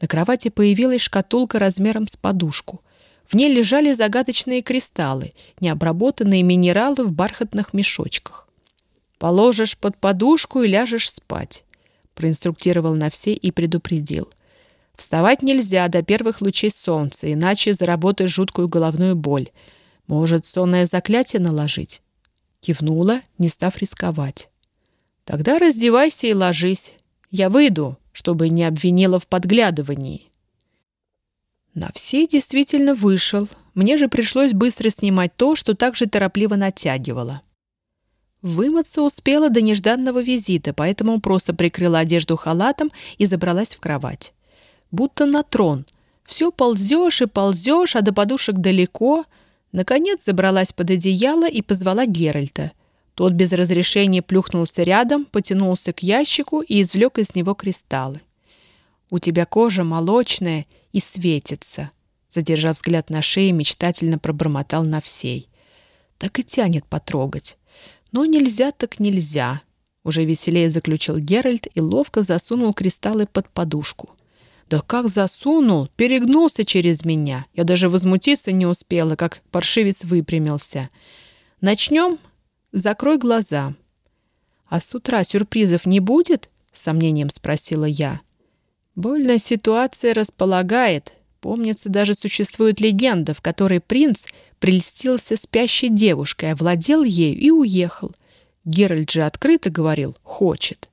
На кровати появилась шкатулка размером с подушку. В ней лежали загадочные кристаллы, необработанные минералы в бархатных мешочках. «Положишь под подушку и ляжешь спать», — проинструктировал на все и предупредил. «Вставать нельзя до первых лучей солнца, иначе заработаешь жуткую головную боль. Может, сонное заклятие наложить?» Кивнула, не став рисковать. Тогда раздевайся и ложись. Я выйду, чтобы не обвинила в подглядывании. На все действительно вышел. Мне же пришлось быстро снимать то, что так же торопливо натягивала. Вымыться успела до нежданного визита, поэтому просто прикрыла одежду халатом и забралась в кровать. Будто на трон. Все ползешь и ползешь, а до подушек далеко. Наконец забралась под одеяло и позвала Геральта. Тот без разрешения плюхнулся рядом, потянулся к ящику и извлек из него кристаллы. «У тебя кожа молочная и светится», задержав взгляд на шее, мечтательно пробормотал на всей. «Так и тянет потрогать. Но нельзя так нельзя», уже веселее заключил Геральт и ловко засунул кристаллы под подушку. Да как засунул, перегнулся через меня. Я даже возмутиться не успела, как паршивец выпрямился. Начнем? Закрой глаза. А с утра сюрпризов не будет? С сомнением спросила я. Больная ситуация располагает. Помнится, даже существует легенда, в которой принц прельстился спящей девушкой, овладел ею и уехал. Геральт же открыто говорил «хочет».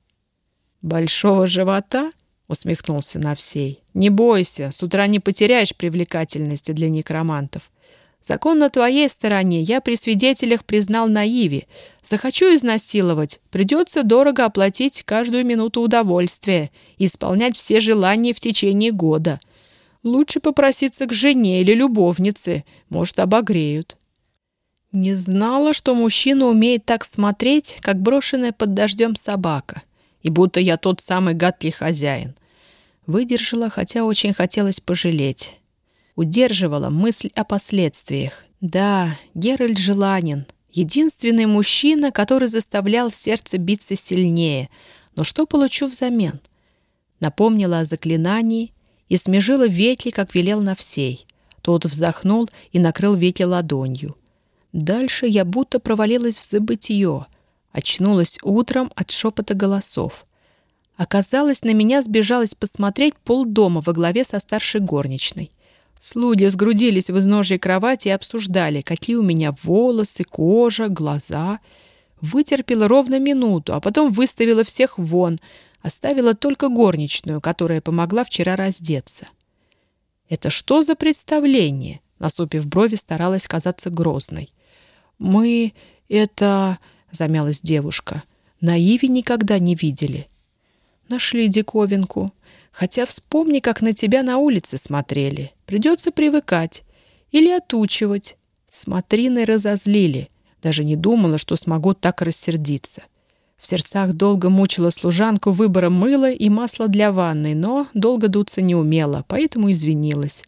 «Большого живота?» — усмехнулся Навсей. «Не бойся, с утра не потеряешь привлекательности для некромантов. Закон на твоей стороне, я при свидетелях признал наиви. Захочу изнасиловать, придется дорого оплатить каждую минуту удовольствия и исполнять все желания в течение года. Лучше попроситься к жене или любовнице, может, обогреют». Не знала, что мужчина умеет так смотреть, как брошенная под дождем собака, и будто я тот самый гадкий хозяин. Выдержала, хотя очень хотелось пожалеть. Удерживала мысль о последствиях. Да, Геральт Желанин, единственный мужчина, который заставлял сердце биться сильнее. Но что получу взамен? Напомнила о заклинании и смежила ветли, как велел Навсей. Тот вздохнул и накрыл ветли ладонью. Дальше я будто провалилась в забытье. Очнулась утром от шепота голосов. Оказалось, на меня сбежалась посмотреть полдома во главе со старшей горничной. Слуги сгрудились в изножье кровати и обсуждали, какие у меня волосы, кожа, глаза. Вытерпела ровно минуту, а потом выставила всех вон, оставила только горничную, которая помогла вчера раздеться. «Это что за представление?» Насупив брови, старалась казаться грозной. «Мы это...» — замялась девушка. «На Иве никогда не видели». «Нашли диковинку. Хотя вспомни, как на тебя на улице смотрели. Придется привыкать. Или отучивать. Смотрины разозлили. Даже не думала, что смогу так рассердиться. В сердцах долго мучила служанку выбором мыла и масла для ванны, но долго дуться не умела, поэтому извинилась.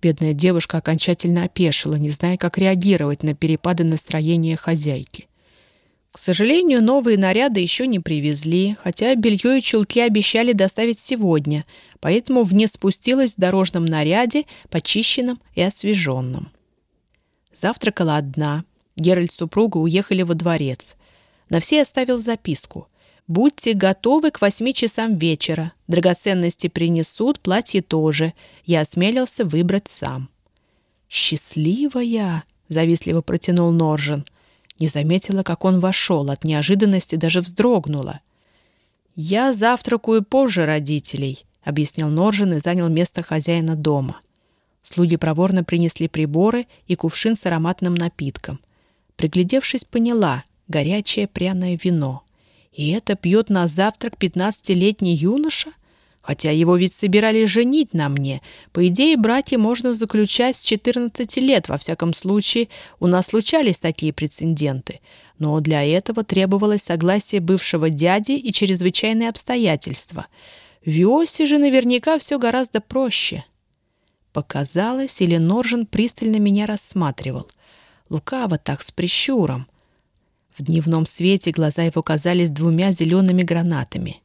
Бедная девушка окончательно опешила, не зная, как реагировать на перепады настроения хозяйки. К сожалению, новые наряды еще не привезли, хотя белье и чулки обещали доставить сегодня, поэтому вниз спустилась в дорожном наряде, почищенном и освеженном. Завтракала одна. Геральт с супругой уехали во дворец. На все оставил записку. Будьте готовы к восьми часам вечера. Драгоценности принесут, платье тоже. Я осмелился выбрать сам. «Счастливая!» — завистливо протянул Норжен. Не заметила, как он вошел, от неожиданности даже вздрогнула. «Я завтракаю позже родителей», — объяснил Норжен и занял место хозяина дома. Слуги проворно принесли приборы и кувшин с ароматным напитком. Приглядевшись, поняла — горячее пряное вино. И это пьет на завтрак пятнадцатилетний юноша? Хотя его ведь собирались женить на мне. По идее, браки можно заключать с 14 лет. Во всяком случае, у нас случались такие прецеденты. Но для этого требовалось согласие бывшего дяди и чрезвычайные обстоятельства. В Виосе же наверняка все гораздо проще. Показалось, или Норжен пристально меня рассматривал. Лукаво так, с прищуром. В дневном свете глаза его казались двумя зелеными гранатами.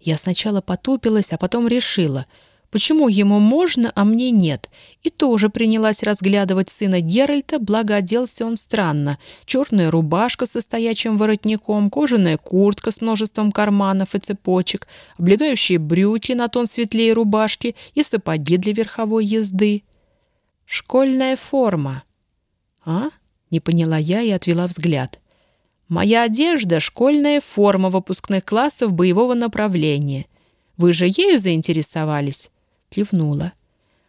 Я сначала потупилась, а потом решила, почему ему можно, а мне нет, и тоже принялась разглядывать сына Геральта, благо оделся он странно. Черная рубашка со стоячим воротником, кожаная куртка с множеством карманов и цепочек, облегающие брюки на тон светлее рубашки и сапоги для верховой езды. «Школьная форма». «А?» — не поняла я и отвела взгляд. Моя одежда — школьная форма выпускных классов боевого направления. Вы же ею заинтересовались?» Кивнула.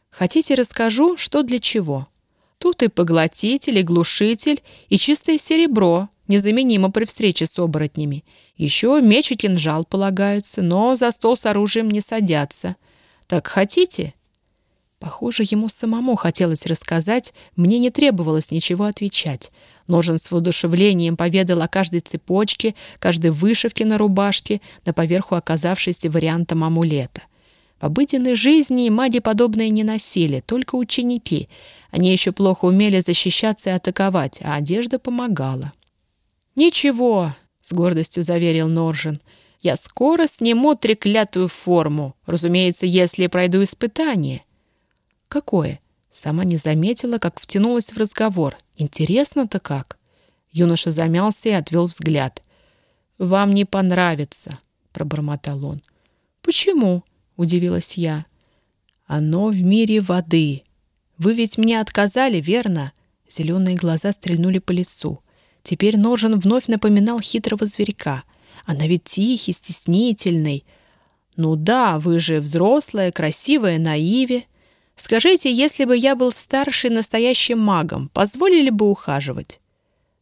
«Хотите, расскажу, что для чего?» Тут и поглотитель, и глушитель, и чистое серебро, незаменимо при встрече с оборотнями. Еще меч и кинжал полагаются, но за стол с оружием не садятся. Так хотите?» Похоже, ему самому хотелось рассказать, мне не требовалось ничего отвечать. Ножен с воодушевлением поведал о каждой цепочке, каждой вышивке на рубашке, на поверху оказавшейся вариантом амулета. В обыденной жизни маги подобное не носили, только ученики. Они еще плохо умели защищаться и атаковать, а одежда помогала. «Ничего», — с гордостью заверил Норжен, Я скоро сниму треклятую форму, разумеется, если пройду испытание». «Какое?» Сама не заметила, как втянулась в разговор. «Интересно-то как?» Юноша замялся и отвел взгляд. «Вам не понравится», — пробормотал он. «Почему?» — удивилась я. «Оно в мире воды. Вы ведь мне отказали, верно?» Зеленые глаза стрельнули по лицу. Теперь Ножен вновь напоминал хитрого зверька. Она ведь тихий, стеснительный. «Ну да, вы же взрослая, красивая, наиве. Скажите, если бы я был старше настоящим магом, позволили бы ухаживать?»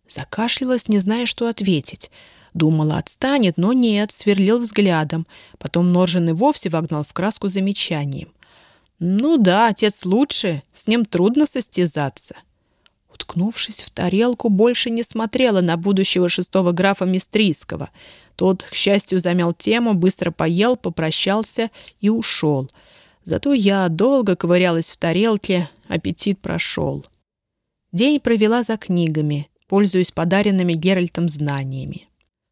Закашлялась, не зная, что ответить. Думала, отстанет, но нет, сверлил взглядом. Потом Норжин и вовсе вогнал в краску замечанием. «Ну да, отец лучше, с ним трудно состязаться». Уткнувшись в тарелку, больше не смотрела на будущего шестого графа Мистрийского. Тот, к счастью, замял тему, быстро поел, попрощался и ушел. Зато я долго ковырялась в тарелке, аппетит прошел. День провела за книгами, пользуясь подаренными Геральтом знаниями.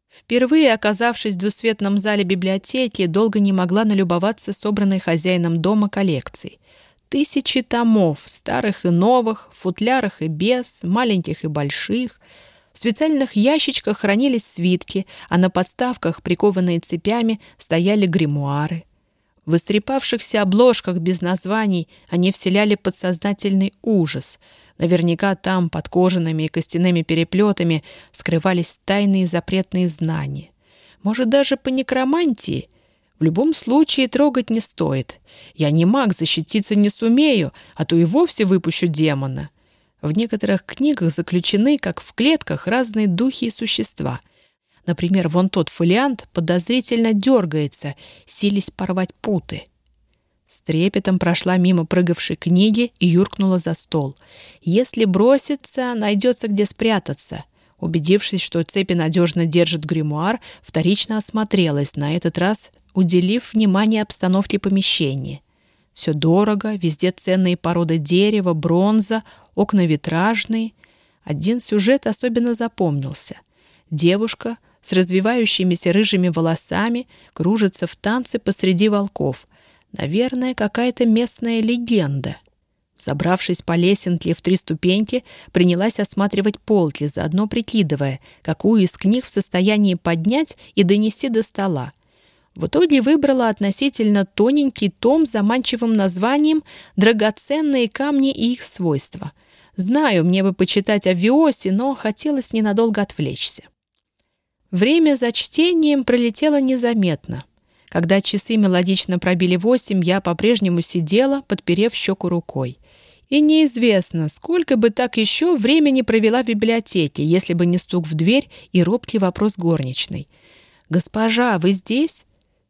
Впервые оказавшись в двусветном зале библиотеки, долго не могла налюбоваться собранной хозяином дома коллекцией. Тысячи томов, старых и новых, футлярах и без, маленьких и больших. В специальных ящичках хранились свитки, а на подставках, прикованные цепями, стояли гримуары. В истрепавшихся обложках без названий они вселяли подсознательный ужас. Наверняка там, под кожаными и костяными переплетами, скрывались тайные запретные знания. Может, даже по некромантии — в любом случае трогать не стоит. Я не маг, защититься не сумею, а то и вовсе выпущу демона. В некоторых книгах заключены, как в клетках, разные духи и существа. Например, вон тот фолиант подозрительно дергается, сились порвать путы. С трепетом прошла мимо прыгавшей книги и юркнула за стол. Если броситься, найдется где спрятаться — Убедившись, что цепи надежно держит гримуар, вторично осмотрелась, на этот раз уделив внимание обстановке помещения. Все дорого, везде ценные породы дерева, бронза, окна витражные. Один сюжет особенно запомнился. Девушка с развивающимися рыжими волосами кружится в танце посреди волков. Наверное, какая-то местная легенда. Забравшись по лесенке в три ступеньки, принялась осматривать полки, заодно прикидывая, какую из книг в состоянии поднять и донести до стола. В итоге выбрала относительно тоненький том с заманчивым названием «Драгоценные камни и их свойства». Знаю, мне бы почитать о Виосе, но хотелось ненадолго отвлечься. Время за чтением пролетело незаметно. Когда часы мелодично пробили восемь, я по-прежнему сидела, подперев щеку рукой. И неизвестно, сколько бы так еще времени провела в библиотеке, если бы не стук в дверь и робкий вопрос горничной. «Госпожа, вы здесь?»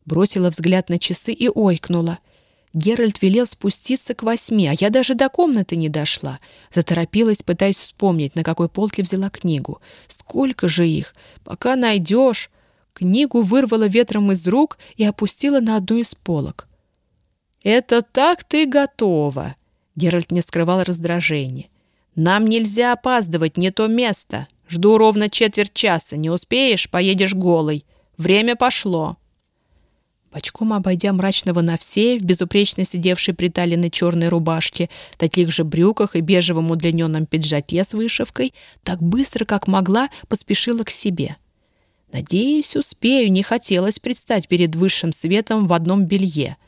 Бросила взгляд на часы и ойкнула. Геральт велел спуститься к восьми, а я даже до комнаты не дошла. Заторопилась, пытаясь вспомнить, на какой полке взяла книгу. Сколько же их? Пока найдешь. Книгу вырвала ветром из рук и опустила на одну из полок. «Это так ты готова!» Геральт не скрывал раздражения. «Нам нельзя опаздывать, не то место. Жду ровно четверть часа. Не успеешь, поедешь голый. Время пошло». Бочком обойдя мрачного Навсея в безупречно сидевшей приталенной черной рубашке, таких же брюках и бежевом удлиненном пиджаке с вышивкой, так быстро, как могла, поспешила к себе. Надеюсь, успею, не хотелось предстать перед высшим светом в одном белье.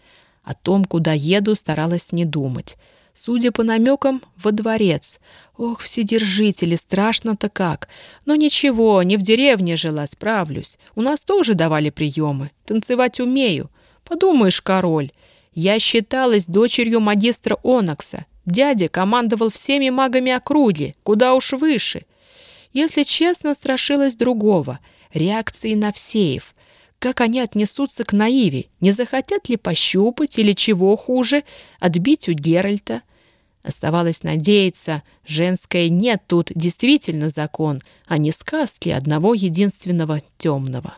О том, куда еду, старалась не думать. Судя по намекам, во дворец. Ох, вседержители, страшно-то как. Но ничего, не в деревне жила, справлюсь. У нас тоже давали приемы. Танцевать умею. Подумаешь, король. Я считалась дочерью магистра Онокса. Дядя командовал всеми магами округи, куда уж выше. Если честно, страшилась другого — реакции на всеев. Как они отнесутся к Наиве? Не захотят ли пощупать или, чего хуже, отбить у Геральта? Оставалось надеяться, женское «нет» тут действительно закон, а не сказки одного единственного темного.